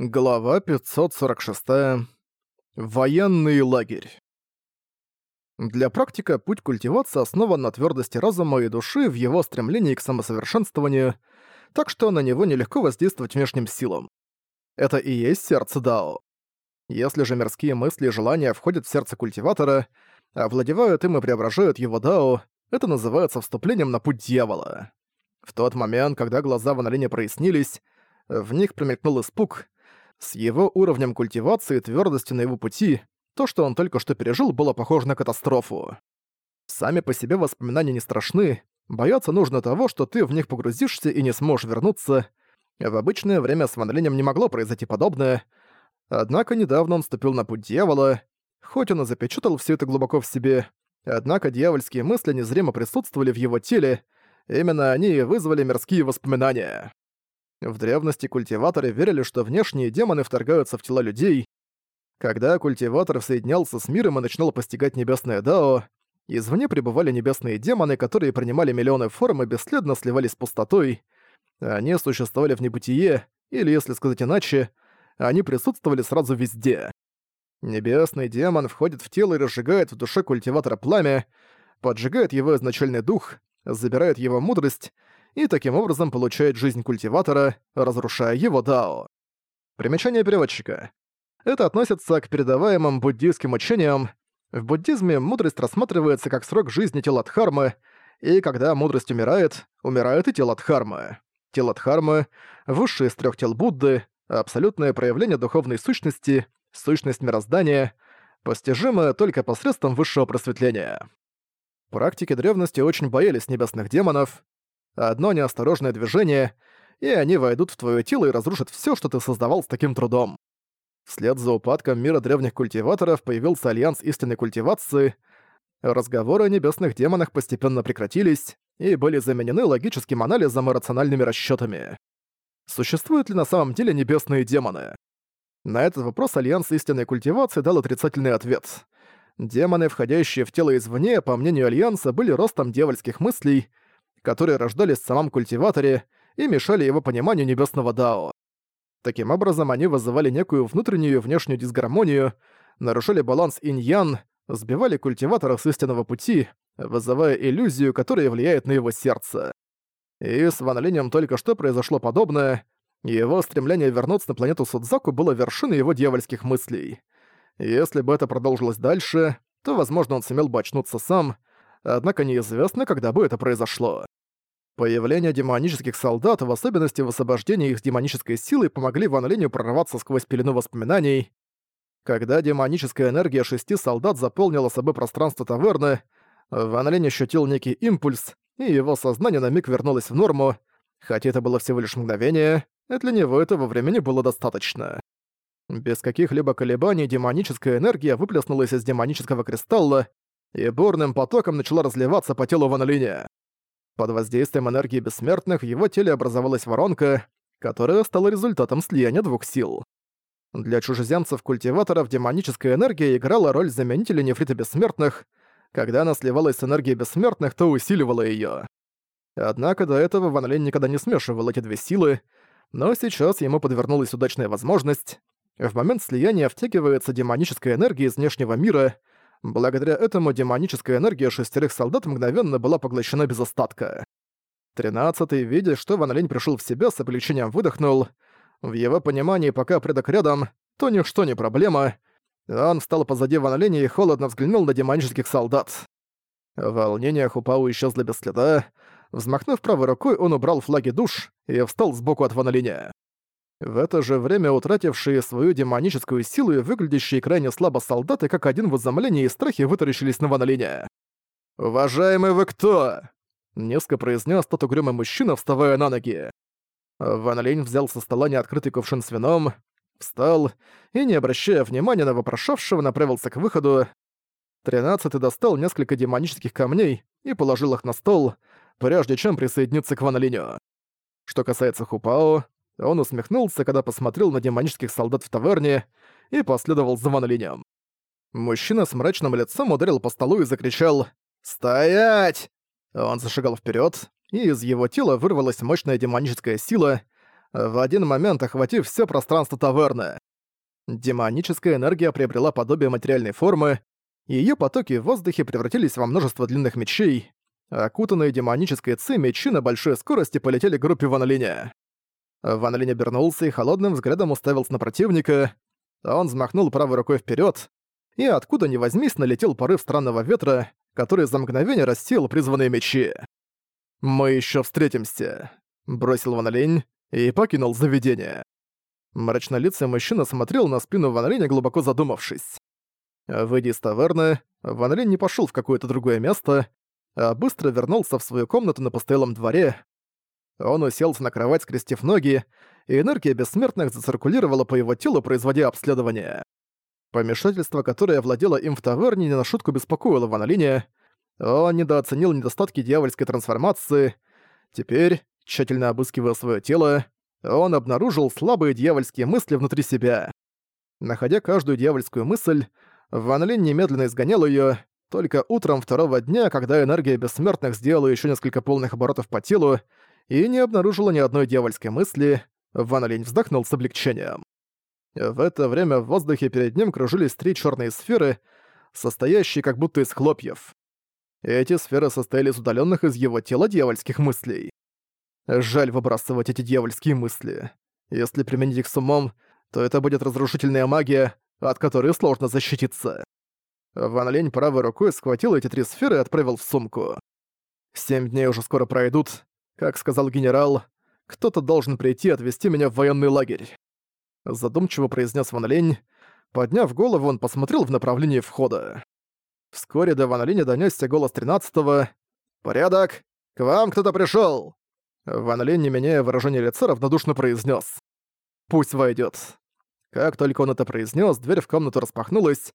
Глава 546. Военный лагерь. Для практика путь культивации основан на твердости разума и души в его стремлении к самосовершенствованию, так что на него нелегко воздействовать внешним силам. Это и есть сердце Дао. Если же мирские мысли и желания входят в сердце культиватора, овладевают им и преображают его Дао, это называется вступлением на путь дьявола. В тот момент, когда глаза Линя прояснились, в них промелькнул испуг — с его уровнем культивации и твёрдостью на его пути, то, что он только что пережил, было похоже на катастрофу. Сами по себе воспоминания не страшны, бояться нужно того, что ты в них погрузишься и не сможешь вернуться. В обычное время с Ван не могло произойти подобное, однако недавно он ступил на путь дьявола, хоть он и запечатал все это глубоко в себе, однако дьявольские мысли незримо присутствовали в его теле, именно они и вызвали мирские воспоминания. В древности культиваторы верили, что внешние демоны вторгаются в тела людей. Когда культиватор соединялся с миром и начинал постигать небесное Дао, извне пребывали небесные демоны, которые принимали миллионы форм и бесследно сливались с пустотой. Они существовали в небытие, или, если сказать иначе, они присутствовали сразу везде. Небесный демон входит в тело и разжигает в душе культиватора пламя, поджигает его изначальный дух, забирает его мудрость и таким образом получает жизнь культиватора, разрушая его дао. Примечание переводчика. Это относится к передаваемым буддийским учениям. В буддизме мудрость рассматривается как срок жизни тела Дхармы, и когда мудрость умирает, умирает и тело Дхармы. Тело Дхармы — высшее из трех тел Будды, абсолютное проявление духовной сущности, сущность мироздания, постижимое только посредством высшего просветления. Практики древности очень боялись небесных демонов, Одно неосторожное движение, и они войдут в твое тело и разрушат все, что ты создавал с таким трудом. Вслед за упадком мира древних культиваторов появился альянс истинной культивации. Разговоры о небесных демонах постепенно прекратились и были заменены логическим анализом и рациональными расчетами. Существуют ли на самом деле небесные демоны? На этот вопрос Альянс истинной культивации дал отрицательный ответ. Демоны, входящие в тело извне, по мнению Альянса, были ростом дьявольских мыслей, которые рождались в самом культиваторе и мешали его пониманию небесного Дао. Таким образом, они вызывали некую внутреннюю и внешнюю дисгармонию, нарушали баланс инь-ян, сбивали культиватора с истинного пути, вызывая иллюзию, которая влияет на его сердце. И с Ван Линем только что произошло подобное, его стремление вернуться на планету Судзаку было вершиной его дьявольских мыслей. Если бы это продолжилось дальше, то, возможно, он сумел бы очнуться сам, однако неизвестно, когда бы это произошло. Появление демонических солдат, в особенности в освобождении их демонической силы, помогли Ван Линю прорваться сквозь пелену воспоминаний. Когда демоническая энергия шести солдат заполнила собой пространство таверны, Ван Линь ощутил некий импульс, и его сознание на миг вернулось в норму, хотя это было всего лишь мгновение, и для него этого времени было достаточно. Без каких-либо колебаний демоническая энергия выплеснулась из демонического кристалла, и бурным потоком начала разливаться по телу Ван Линя. Под воздействием энергии бессмертных в его теле образовалась воронка, которая стала результатом слияния двух сил. Для чужеземцев-культиваторов демоническая энергия играла роль заменителя нефрита бессмертных. Когда она сливалась с энергией бессмертных, то усиливала её. Однако до этого Ван Линь никогда не смешивал эти две силы, но сейчас ему подвернулась удачная возможность. В момент слияния втягивается демоническая энергия из внешнего мира, Благодаря этому демоническая энергия шестерых солдат мгновенно была поглощена без остатка. Тринадцатый, видя, что Ван Линь пришел в себя, с облегчением выдохнул. В его понимании, пока предок рядом, то ничто не проблема. Он встал позади Ван Линя и холодно взглянул на демонических солдат. Волнение Хупау исчезло без следа. Взмахнув правой рукой, он убрал флаги душ и встал сбоку от Ван Линя. В это же время утратившие свою демоническую силу и выглядящие крайне слабо солдаты как один в изумлении и страхе вытаращились на Ван Линя. «Уважаемый вы кто?» — низко произнес тот угрюмый мужчина, вставая на ноги. Ван Линь взял со стола неоткрытый кувшин с вином, встал и, не обращая внимания на вопрошавшего, направился к выходу. Тринадцатый достал несколько демонических камней и положил их на стол, прежде чем присоединиться к Ван Линю. Что касается Хупао, он усмехнулся, когда посмотрел на демонических солдат в таверне и последовал за Ван. Мужчина с мрачным лицом ударил по столу и закричал «Стоять!». Он зашагал вперед, и из его тела вырвалась мощная демоническая сила. в один момент охватив все пространство таверны. Демоническая энергия приобрела подобие материальной формы, и её потоки в воздухе превратились во множество длинных мечей. Окутанные демонической ци мечи на большой скорости полетели к группе Ван. Ван Линь обернулся и холодным взглядом уставился на противника. Он взмахнул правой рукой вперед, и откуда ни возьмись налетел порыв странного ветра, который за мгновение рассеял призванные мечи. «Мы еще встретимся», — бросил Ван Линь и покинул заведение. Мрачнолицый мужчина смотрел на спину Ван Линя, глубоко задумавшись. Выйдя из таверны, Ван Линь не пошел в какое-то другое место, а быстро вернулся в свою комнату на постоялом дворе. Он уселся на кровать, скрестив ноги, и энергия бессмертных зациркулировала по его телу, производя обследование. Помешательство, которое владело им в таверне, не на шутку беспокоило Ван Линя. Он недооценил недостатки дьявольской трансформации. Теперь, тщательно обыскивая свое тело, он обнаружил слабые дьявольские мысли внутри себя. Находя каждую дьявольскую мысль, Ван Линь немедленно изгонял ее. Только утром второго дня, когда энергия бессмертных сделала еще несколько полных оборотов по телу и не обнаружила ни одной дьявольской мысли, Ван Линь вздохнул с облегчением. В это время в воздухе перед ним кружились три черные сферы, состоящие как будто из хлопьев. Эти сферы состояли из удаленных из его тела дьявольских мыслей. Жаль выбрасывать эти дьявольские мысли. Если применить их с умом, то это будет разрушительная магия, от которой сложно защититься. Ван Лень правой рукой схватил эти три сферы и отправил в сумку. Семь дней уже скоро пройдут. Как сказал генерал, кто-то должен прийти и отвезти меня в военный лагерь. Задумчиво произнес Ван Лень. Подняв голову, он посмотрел в направлении входа. Вскоре до Ван Линя донёсся голос тринадцатого. «Порядок! К вам кто-то пришёл!» Ван Линь, не меняя выражения лица, равнодушно произнес: «Пусть войдет. Как только он это произнес, дверь в комнату распахнулась,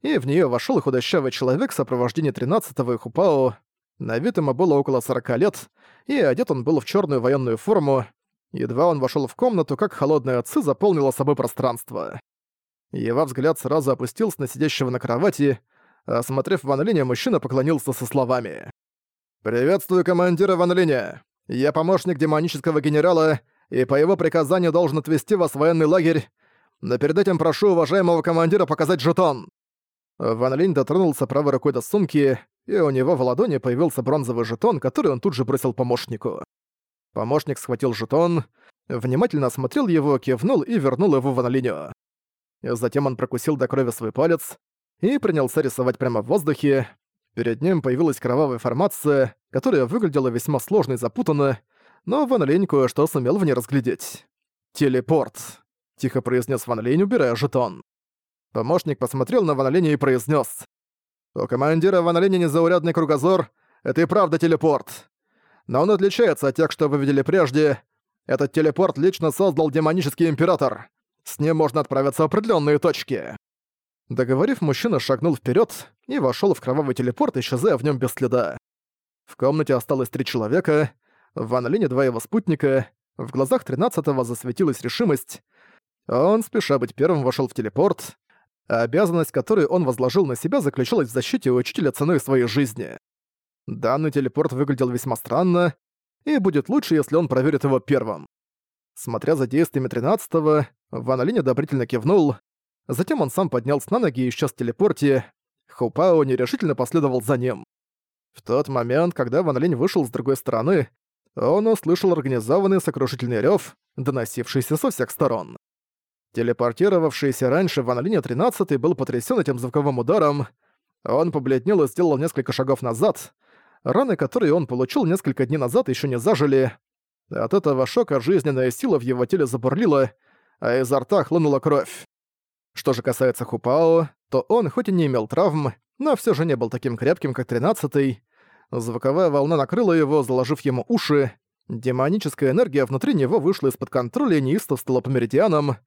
и в нее вошел худощавый человек в сопровождении тринадцатого и Хупао. На вид ему было около сорока лет, и одет он был в черную военную форму. Едва он вошел в комнату, как холодная отцы заполнила собой пространство. Его взгляд сразу опустился на сидящего на кровати, осмотрев Ван Линя, мужчина поклонился со словами. «Приветствую командира Ван Линя. Я помощник демонического генерала, и по его приказанию должен отвезти вас в военный лагерь. Но перед этим прошу уважаемого командира показать жетон». Ван Линь дотронулся правой рукой до сумки, и у него в ладони появился бронзовый жетон, который он тут же бросил помощнику. Помощник схватил жетон, внимательно осмотрел его, кивнул и вернул его Ван Линю. Затем он прокусил до крови свой палец и принялся рисовать прямо в воздухе, Перед ним появилась кровавая формация, которая выглядела весьма сложно и запутанно, но Ван Линь кое-что сумел в ней разглядеть. «Телепорт», — тихо произнес Ван Линь, убирая жетон. Помощник посмотрел на Ван Линя и произнес: «У командира Ван Линя незаурядный кругозор, это и правда телепорт. Но он отличается от тех, что вы видели прежде. Этот телепорт лично создал демонический император. С ним можно отправиться в определенные точки». Договорив, мужчина шагнул вперед и вошел в кровавый телепорт, исчезая в нем без следа. В комнате осталось три человека, в Ван Лине два его спутника, в глазах тринадцатого засветилась решимость. Он, спеша быть первым, вошел в телепорт, обязанность, которую он возложил на себя, заключалась в защите учителя ценой своей жизни. Данный телепорт выглядел весьма странно, и будет лучше, если он проверит его первым. Смотря за действиями тринадцатого, Ван Линь одобрительно кивнул, Затем он сам поднялся на ноги и исчез в телепорте. Хупао нерешительно последовал за ним. В тот момент, когда Ван Линь вышел с другой стороны, он услышал организованный сокрушительный рёв, доносившийся со всех сторон. Телепортировавшийся раньше Ван Линь 13 был потрясен этим звуковым ударом. Он побледнел и сделал несколько шагов назад. Раны, которые он получил несколько дней назад, еще не зажили. От этого шока жизненная сила в его теле забурлила, а изо рта хлынула кровь. Что же касается Хупао, то он хоть и не имел травм, но все же не был таким крепким, как тринадцатый. Звуковая волна накрыла его, заложив ему уши. Демоническая энергия внутри него вышла из-под контроля и неистовствовала по меридианам.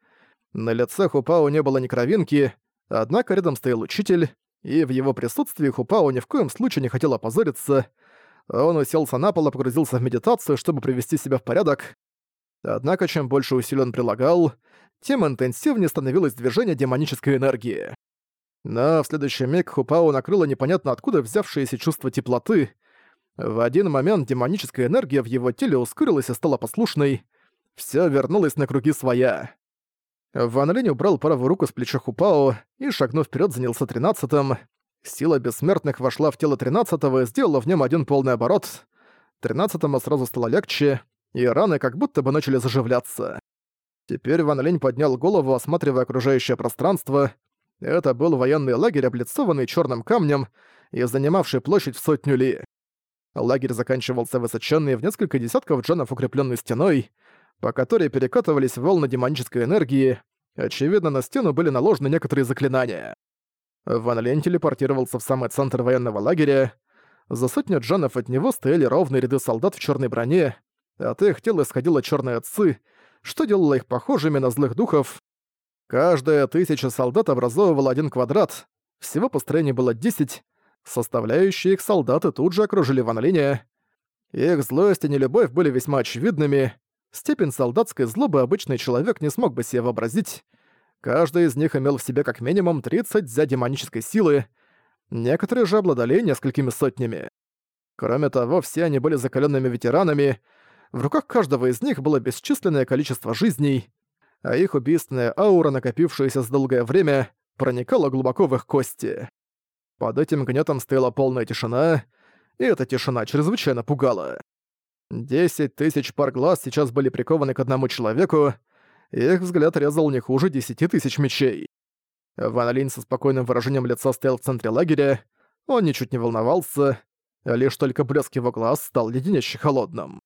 На лице Хупао не было ни кровинки, однако рядом стоял учитель, и в его присутствии Хупао ни в коем случае не хотел опозориться. Он уселся на пол и погрузился в медитацию, чтобы привести себя в порядок. Однако чем больше усилий он прилагал, тем интенсивнее становилось движение демонической энергии. Но в следующий миг Хупао накрыло непонятно откуда взявшееся чувство теплоты. В один момент демоническая энергия в его теле ускорилась и стала послушной. Всё вернулось на круги своя. Ван Линь убрал правую руку с плеча Хупао и, шагнув вперед, занялся тринадцатым. Сила бессмертных вошла в тело тринадцатого и сделала в нем один полный оборот. Тринадцатому сразу стало легче, и раны как будто бы начали заживляться. Теперь Ван Линь поднял голову, осматривая окружающее пространство. Это был военный лагерь, облицованный черным камнем и занимавший площадь в сотню ли. Лагерь заканчивался высоченной в несколько десятков джанов укрепленной стеной, по которой перекатывались волны демонической энергии. Очевидно, на стену были наложены некоторые заклинания. Ван Лень телепортировался в самый центр военного лагеря. За сотню джанов от него стояли ровные ряды солдат в черной броне. От их тел исходила черная ци, что делало их похожими на злых духов. Каждая тысяча солдат образовывала один квадрат. Всего построений было десять. Составляющие их солдаты тут же окружили Ван Линя. Их злость и нелюбовь были весьма очевидными. Степень солдатской злобы обычный человек не смог бы себе вообразить. Каждый из них имел в себе как минимум 30 за демонической силы, некоторые же обладали несколькими сотнями. Кроме того, все они были закаленными ветеранами, в руках каждого из них было бесчисленное количество жизней, а их убийственная аура, накопившаяся за долгое время, проникала глубоко в их кости. Под этим гнетом стояла полная тишина, и эта тишина чрезвычайно пугала. Десять тысяч пар глаз сейчас были прикованы к одному человеку, и их взгляд резал не хуже десяти тысяч мечей. Ван Линь со спокойным выражением лица стоял в центре лагеря, он ничуть не волновался, лишь только блеск его глаз стал леденяще холодным.